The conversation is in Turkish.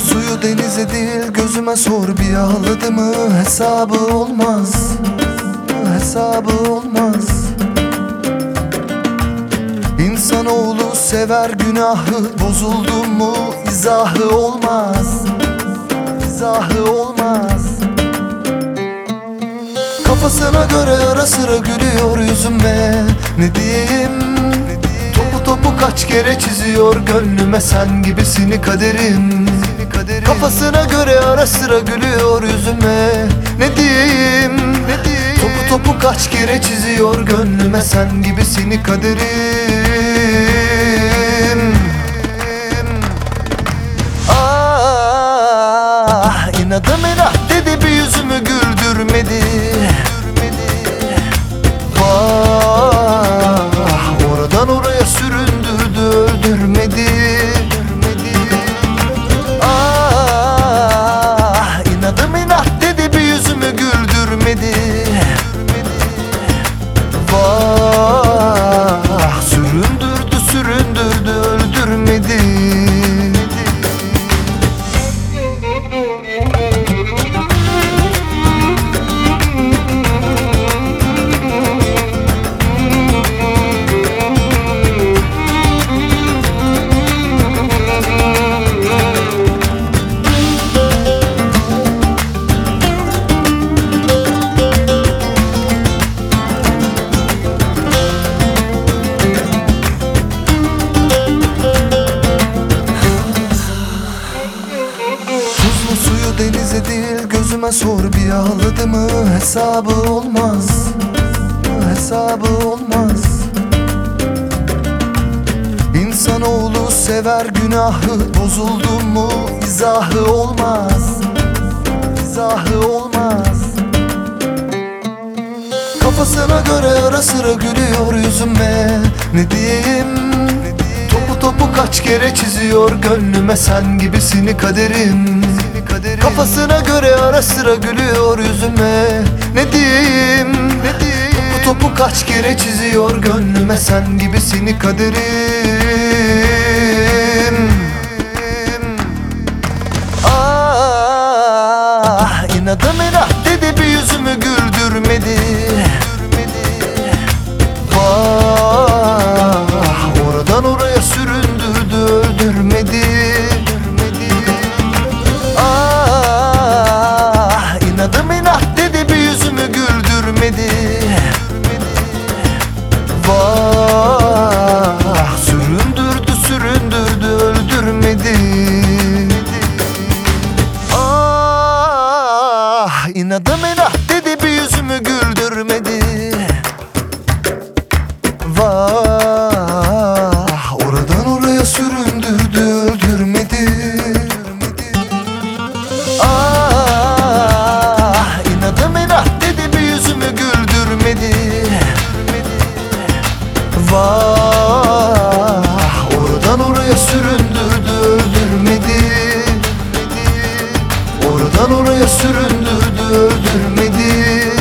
suyu denize değil gözüme sor. Bir ağladı mı? Hesabı olmaz. Hesabı olmaz. İnsanoğlu sever günahı. Bozuldu mu? İzahı olmaz. İzahı olmaz. Kafasına göre ara sıra gülüyor yüzüme. Ne diyeyim? Topu topu kaç kere çiziyor gönlüme. Sen gibisini kaderim Kafasına göre ara sıra gülüyor yüzüme. Ne diyeyim ne diyeyim? Topu topu kaç kere çiziyor gönlüme sen gibisini kaderim. Ah inadım inat dedi bir yüzümü güldürmedi. Vah oradan oraya süründürdü öldürmedi güldürmedi gözüme sor bir ağladı mı hesabı olmaz. Hesabı olmaz. İnsanoğlu sever günahı bozuldu mu izahı olmaz. İzahı olmaz. Kafasına göre ara sıra gülüyor yüzüme. Ne diyeyim? Topu topu kaç kere çiziyor gönlüme sen gibisini kaderim Kafasına göre ara sıra gülüyor yüzüme. Ne diyeyim ne diyeyim? Topu topu kaç kere çiziyor gönlüme sen gibisini kaderim Vah oradan oraya süründürdü öldürmedi Ah inadım inat dedi bir yüzümü güldürmedi. Vah oradan oraya süründürdü öldürmedi Oradan oraya süründürdü öldürmedi